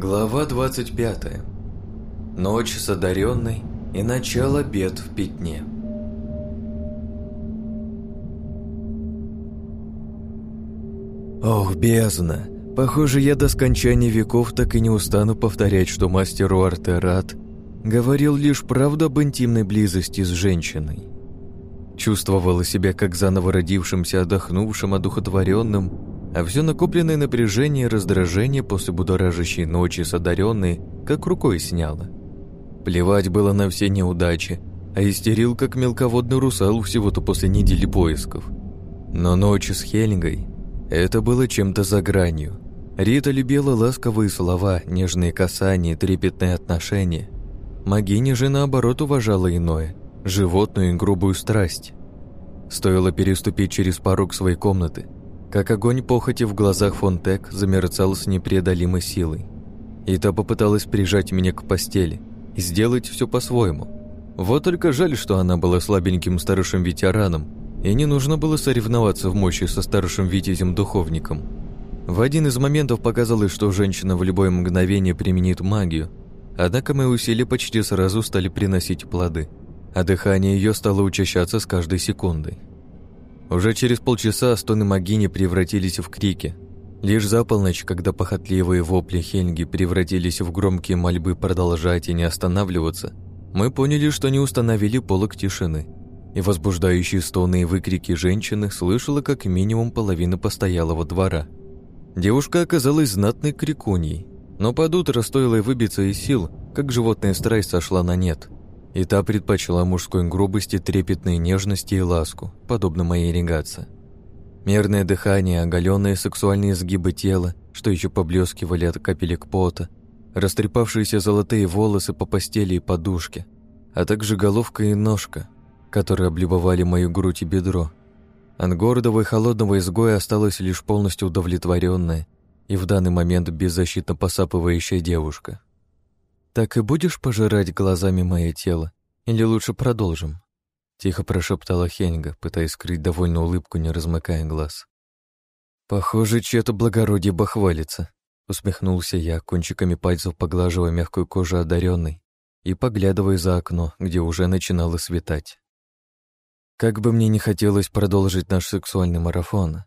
Глава 25. Ночь с одаренной и начало бед в пятне. Ох, бездна! Похоже, я до скончания веков так и не устану повторять, что мастеру Артерат говорил лишь правду об интимной близости с женщиной. Чувствовала себя как заново родившимся, отдохнувшим, одухотворенным, а все накопленное напряжение и раздражение после будоражащей ночи с одаренной как рукой сняло. Плевать было на все неудачи, а истерил как мелководный русал всего-то после недели поисков. Но ночь с Хельгой — это было чем-то за гранью. Рита любила ласковые слова, нежные касания, трепетные отношения. Магиня же, наоборот, уважала иное — животную и грубую страсть. Стоило переступить через порог своей комнаты — как огонь похоти в глазах Фонтек замерцал с непреодолимой силой. И та попыталась прижать меня к постели и сделать все по-своему. Вот только жаль, что она была слабеньким старшим ветераном, и не нужно было соревноваться в мощи со старшим витязем-духовником. В один из моментов показалось, что женщина в любое мгновение применит магию, однако мои усилия почти сразу стали приносить плоды, а дыхание ее стало учащаться с каждой секундой. Уже через полчаса стоны Магини превратились в крики. Лишь за полночь, когда похотливые вопли Хельги превратились в громкие мольбы продолжать и не останавливаться, мы поняли, что не установили полок тишины, и возбуждающие стоны и выкрики женщины слышала как минимум половина постоялого двора. Девушка оказалась знатной крикуньей, но под утро стоило выбиться из сил, как животная страсть сошла на нет – и та предпочла мужской грубости, трепетной нежности и ласку, подобно моей регации. Мерное дыхание, оголенные сексуальные сгибы тела, что еще поблескивали от капелек пота, растрепавшиеся золотые волосы по постели и подушке, а также головка и ножка, которые облюбовали мою грудь и бедро. От гордого и холодного изгоя осталась лишь полностью удовлетворенная и в данный момент беззащитно посапывающая девушка. «Так и будешь пожирать глазами мое тело? Или лучше продолжим?» Тихо прошептала Хенга, пытаясь скрыть довольно улыбку, не размыкая глаз. «Похоже, чье-то благородие бахвалится», — усмехнулся я, кончиками пальцев поглаживая мягкую кожу одаренной и поглядывая за окно, где уже начинало светать. Как бы мне не хотелось продолжить наш сексуальный марафон,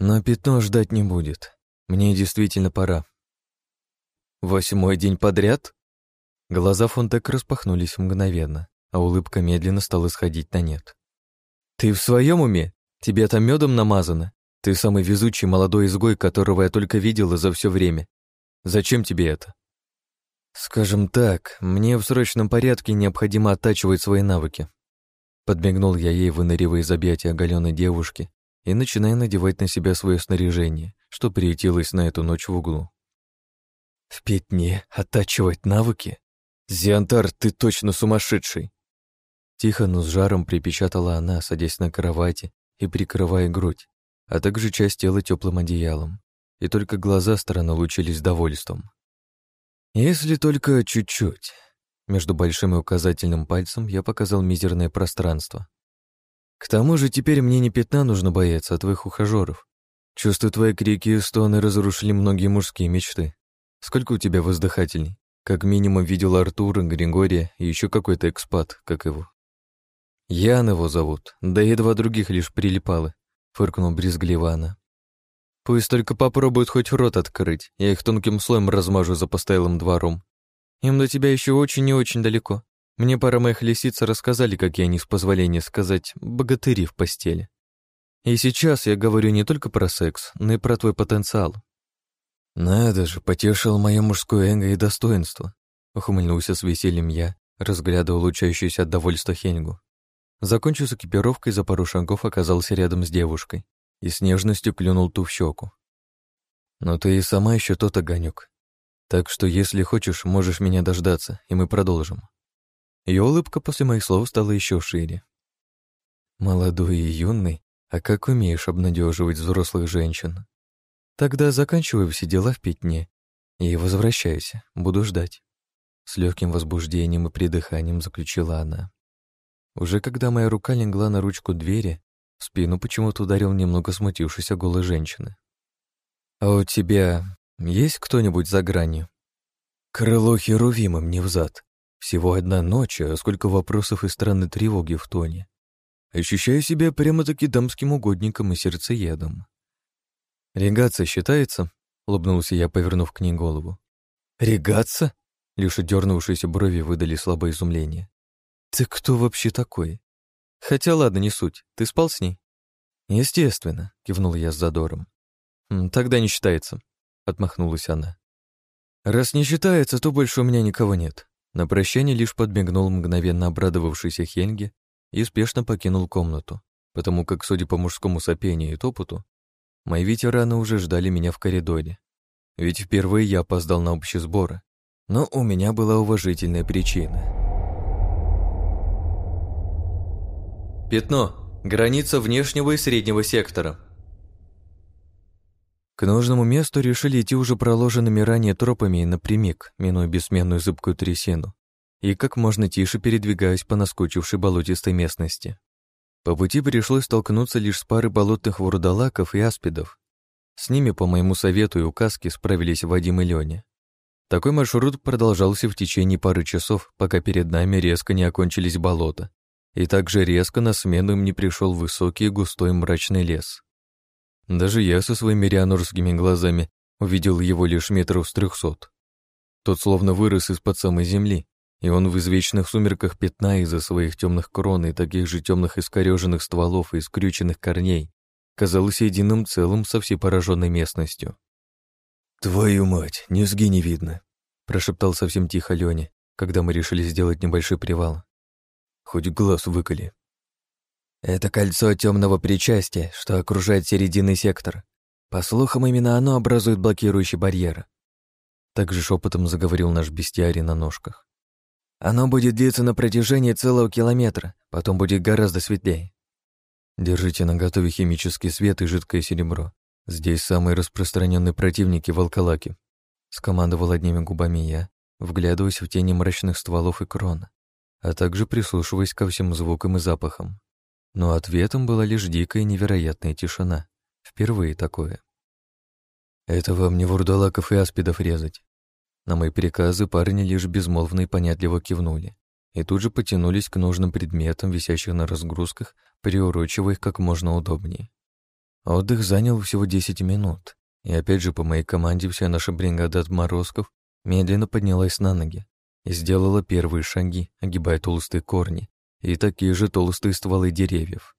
но пятно ждать не будет. Мне действительно пора. «Восьмой день подряд?» Глаза Фонтек распахнулись мгновенно, а улыбка медленно стала сходить на нет. «Ты в своем уме? Тебе там медом намазано? Ты самый везучий молодой изгой, которого я только видела за все время. Зачем тебе это?» «Скажем так, мне в срочном порядке необходимо оттачивать свои навыки». Подмигнул я ей, выныривая из объятия оголенной девушки и начиная надевать на себя свое снаряжение, что приютилось на эту ночь в углу. «В пятне оттачивать навыки? «Зиантар, ты точно сумасшедший!» Тихо, но с жаром припечатала она, садясь на кровати и прикрывая грудь, а также часть тела теплым одеялом. И только глаза странно лучились довольством. «Если только чуть-чуть». Между большим и указательным пальцем я показал мизерное пространство. «К тому же теперь мне не пятна нужно бояться, а твоих ухажеров. Чувствую, твои крики и стоны разрушили многие мужские мечты. Сколько у тебя воздыхательней?» Как минимум видел Артура, Григория и еще какой-то экспат, как его. Ян его зовут, да и два других лишь прилипалы, фыркнул брезгливо она. Пусть только попробуют хоть рот открыть, я их тонким слоем размажу за постоялым двором. Им до тебя еще очень и очень далеко. Мне пара моих лисиц рассказали, какие они, с позволения сказать, богатыри в постели. И сейчас я говорю не только про секс, но и про твой потенциал. «Надо же, потешил мое мужское эго и достоинство», — ухмыльнулся с весельем я, разглядывая лучающуюся от довольства Хенгу. Закончив с экипировкой, за пару шагов оказался рядом с девушкой и с нежностью клюнул ту в щеку. «Но ты и сама еще тот огонек. Так что, если хочешь, можешь меня дождаться, и мы продолжим». Ее улыбка после моих слов стала еще шире. «Молодой и юный, а как умеешь обнадеживать взрослых женщин?» Тогда заканчиваю все дела в пятне и возвращаюсь, буду ждать. С легким возбуждением и придыханием заключила она. Уже когда моя рука легла на ручку двери, в спину почему-то ударил немного смутившийся голой женщины. «А у тебя есть кто-нибудь за гранью?» Крыло Херувима мне взад. Всего одна ночь, а сколько вопросов и странной тревоги в тоне. Ощущаю себя прямо-таки дамским угодником и сердцеедом. «Регаться считается?» — улыбнулся я, повернув к ней голову. «Регаться?» — лишь дернувшиеся брови выдали слабое изумление. «Ты кто вообще такой?» «Хотя ладно, не суть. Ты спал с ней?» «Естественно», — кивнул я с задором. «Тогда не считается», — отмахнулась она. «Раз не считается, то больше у меня никого нет». На прощание лишь подмигнул мгновенно обрадовавшийся Хельге и спешно покинул комнату, потому как, судя по мужскому сопению и топоту, мои ветераны уже ждали меня в коридоре. Ведь впервые я опоздал на общий сбор, но у меня была уважительная причина. Пятно. Граница внешнего и среднего сектора. К нужному месту решили идти уже проложенными ранее тропами и напрямик, минуя бессменную зыбкую трясину, и как можно тише передвигаясь по наскучившей болотистой местности. По пути пришлось столкнуться лишь с парой болотных вурдалаков и аспидов. С ними, по моему совету и указке, справились Вадим и Лёня. Такой маршрут продолжался в течение пары часов, пока перед нами резко не окончились болота, и также резко на смену им не пришел высокий густой мрачный лес. Даже я со своими рианорскими глазами увидел его лишь метров с трехсот. Тот словно вырос из-под самой земли, и он в извечных сумерках пятна из-за своих темных крон и таких же темных искореженных стволов и скрюченных корней казался единым целым со всей пораженной местностью. «Твою мать, низги не видно», — прошептал совсем тихо Леня, когда мы решили сделать небольшой привал. «Хоть глаз выколи». Это кольцо темного причастия, что окружает серединный сектор. По слухам, именно оно образует блокирующий барьер. Также шепотом заговорил наш бестиарий на ножках. Оно будет длиться на протяжении целого километра, потом будет гораздо светлее. Держите на готове химический свет и жидкое серебро. Здесь самые распространенные противники волколаки. Скомандовал одними губами я, вглядываясь в тени мрачных стволов и крон, а также прислушиваясь ко всем звукам и запахам. Но ответом была лишь дикая невероятная тишина. Впервые такое. Это вам не вурдалаков и аспидов резать. На мои приказы парни лишь безмолвно и понятливо кивнули и тут же потянулись к нужным предметам, висящих на разгрузках, приурочивая их как можно удобнее. Отдых занял всего 10 минут, и опять же по моей команде вся наша бригада отморозков медленно поднялась на ноги и сделала первые шаги, огибая толстые корни, и такие же толстые стволы деревьев.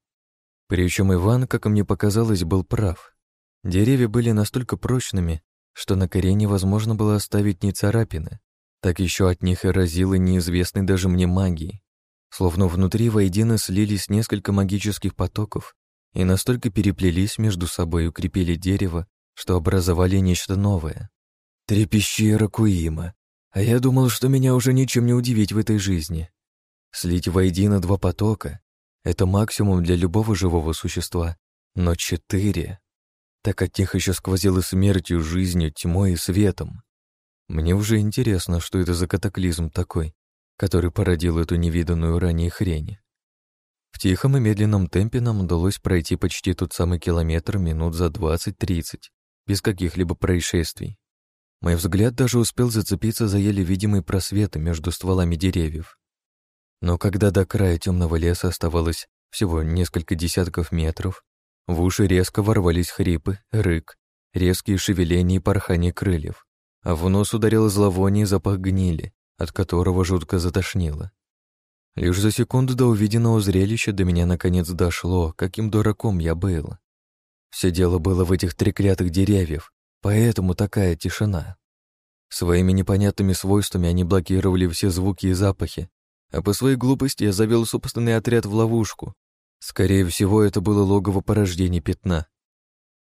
Причем Иван, как мне показалось, был прав. Деревья были настолько прочными, что на коре невозможно было оставить ни царапины, так еще от них и разило неизвестной даже мне магии. Словно внутри воедино слились несколько магических потоков и настолько переплелись между собой и укрепили дерево, что образовали нечто новое. Трепещи Ракуима. А я думал, что меня уже ничем не удивить в этой жизни. Слить воедино два потока — это максимум для любого живого существа, но четыре... Так от них еще сквозило смертью, жизнью, тьмой и светом. Мне уже интересно, что это за катаклизм такой, который породил эту невиданную ранее хрень. В тихом и медленном темпе нам удалось пройти почти тот самый километр минут за 20-30, без каких-либо происшествий. Мой взгляд даже успел зацепиться за еле видимые просветы между стволами деревьев. Но когда до края темного леса оставалось всего несколько десятков метров, в уши резко ворвались хрипы, рык, резкие шевеления и порхание крыльев, а в нос ударил зловоние запах гнили, от которого жутко затошнило. Лишь за секунду до увиденного зрелища до меня наконец дошло, каким дураком я был. Все дело было в этих треклятых деревьях, поэтому такая тишина. Своими непонятными свойствами они блокировали все звуки и запахи, а по своей глупости я завел собственный отряд в ловушку. Скорее всего, это было логово порождения пятна.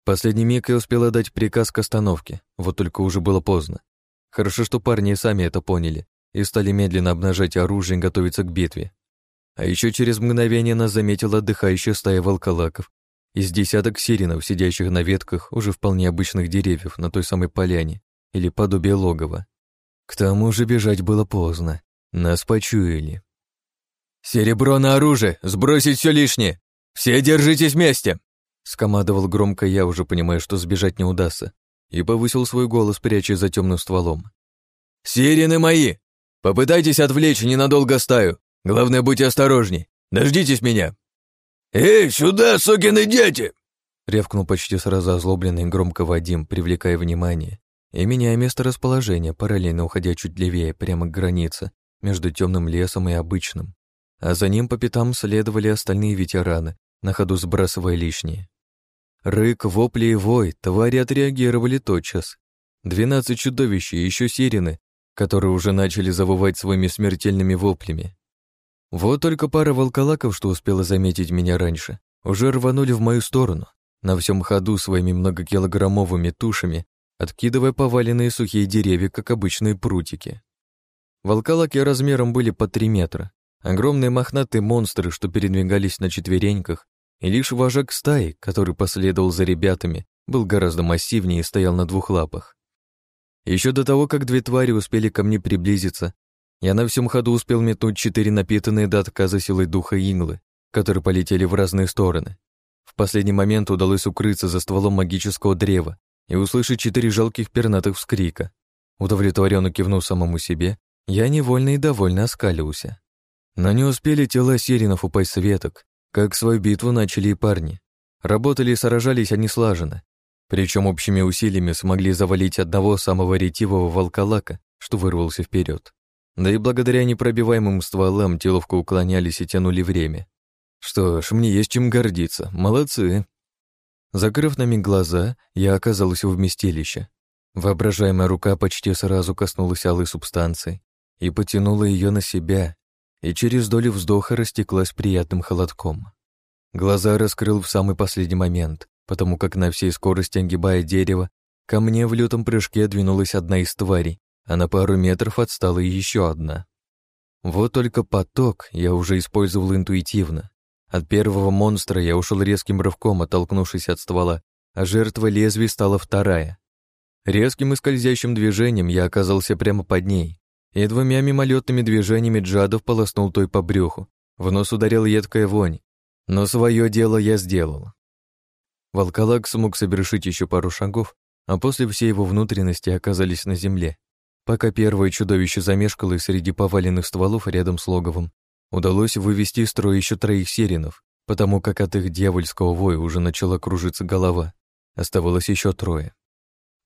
последний миг я успел отдать приказ к остановке, вот только уже было поздно. Хорошо, что парни сами это поняли и стали медленно обнажать оружие и готовиться к битве. А еще через мгновение нас заметила отдыхающая стая волколаков из десяток сиренов, сидящих на ветках уже вполне обычных деревьев на той самой поляне или подобие логова. К тому же бежать было поздно. Нас почуяли. «Серебро на оружие! Сбросить все лишнее! Все держитесь вместе!» Скомандовал громко я, уже понимая, что сбежать не удастся, и повысил свой голос, пряча за темным стволом. Сирены мои! Попытайтесь отвлечь ненадолго стаю. Главное, будьте осторожней. Дождитесь меня!» «Эй, сюда, сукины дети!» Ревкнул почти сразу озлобленный громко Вадим, привлекая внимание, и меняя место расположения, параллельно уходя чуть левее, прямо к границе, между темным лесом и обычным. А за ним по пятам следовали остальные ветераны, на ходу сбрасывая лишние. Рык, вопли и вой, твари отреагировали тотчас. Двенадцать чудовищ и еще сирены, которые уже начали завывать своими смертельными воплями. Вот только пара волколаков, что успела заметить меня раньше, уже рванули в мою сторону, на всем ходу своими многокилограммовыми тушами, откидывая поваленные сухие деревья, как обычные прутики. Волколаки размером были по три метра, огромные мохнатые монстры, что передвигались на четвереньках, и лишь вожак стаи, который последовал за ребятами, был гораздо массивнее и стоял на двух лапах. Еще до того, как две твари успели ко мне приблизиться, я на всем ходу успел метнуть четыре напитанные до отказа силой духа иглы, которые полетели в разные стороны. В последний момент удалось укрыться за стволом магического древа и услышать четыре жалких пернатых вскрика. Удовлетворенно кивнув самому себе, я невольно и довольно оскалился. Но не успели тела сиренов упасть с веток, как свою битву начали и парни. Работали и сражались они слаженно. Причем общими усилиями смогли завалить одного самого ретивого волколака, что вырвался вперед. Да и благодаря непробиваемым стволам теловку уклонялись и тянули время. Что ж, мне есть чем гордиться. Молодцы. Закрыв на миг глаза, я оказался в вместилище. Воображаемая рука почти сразу коснулась алой субстанции и потянула ее на себя, и через долю вздоха растеклась приятным холодком. Глаза раскрыл в самый последний момент, потому как на всей скорости огибая дерево, ко мне в лютом прыжке двинулась одна из тварей, а на пару метров отстала еще одна. Вот только поток я уже использовал интуитивно. От первого монстра я ушел резким рывком, оттолкнувшись от ствола, а жертва лезвий стала вторая. Резким и скользящим движением я оказался прямо под ней, и двумя мимолетными движениями джадов полоснул той по брюху. В нос ударил едкая вонь, но свое дело я сделал. Волколак смог совершить еще пару шагов, а после все его внутренности оказались на земле. Пока первое чудовище замешкалось среди поваленных стволов рядом с логовом, удалось вывести из строя еще троих сиренов, потому как от их дьявольского воя уже начала кружиться голова. Оставалось еще трое.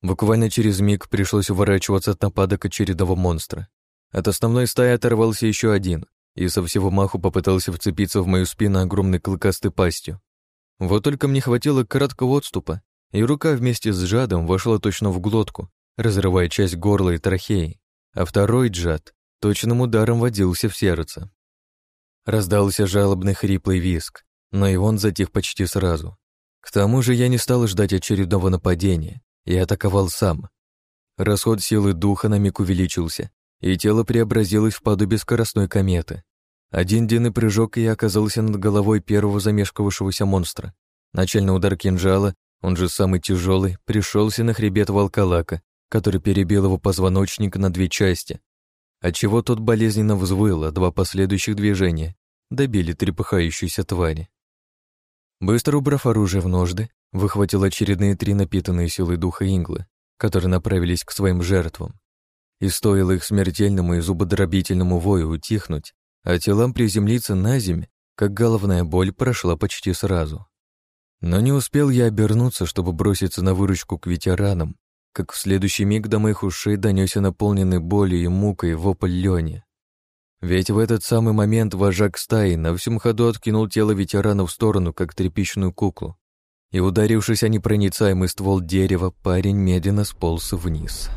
Буквально через миг пришлось уворачиваться от нападок очередного монстра. От основной стаи оторвался еще один и со всего маху попытался вцепиться в мою спину огромной клыкастой пастью. Вот только мне хватило краткого отступа, и рука вместе с жадом вошла точно в глотку, разрывая часть горла и трахеи, а второй джад точным ударом водился в сердце. Раздался жалобный хриплый виск, но и он затих почти сразу. К тому же я не стал ждать очередного нападения и атаковал сам. Расход силы духа на миг увеличился, и тело преобразилось в подобие скоростной кометы. Один длинный прыжок, и я оказался над головой первого замешкавшегося монстра. Начальный удар кинжала, он же самый тяжелый, пришелся на хребет волколака, который перебил его позвоночник на две части, отчего тот болезненно взвыл, а два последующих движения добили трепыхающейся твари. Быстро убрав оружие в ножды, выхватил очередные три напитанные силой духа инглы, которые направились к своим жертвам. И стоило их смертельному и зубодробительному вою утихнуть, а телам приземлиться на землю, как головная боль прошла почти сразу. Но не успел я обернуться, чтобы броситься на выручку к ветеранам, как в следующий миг до моих ушей донесся наполненный болью и мукой вопль Лёни. Ведь в этот самый момент вожак стаи на всем ходу откинул тело ветерана в сторону, как тряпичную куклу, и, ударившись о непроницаемый ствол дерева, парень медленно сполз вниз.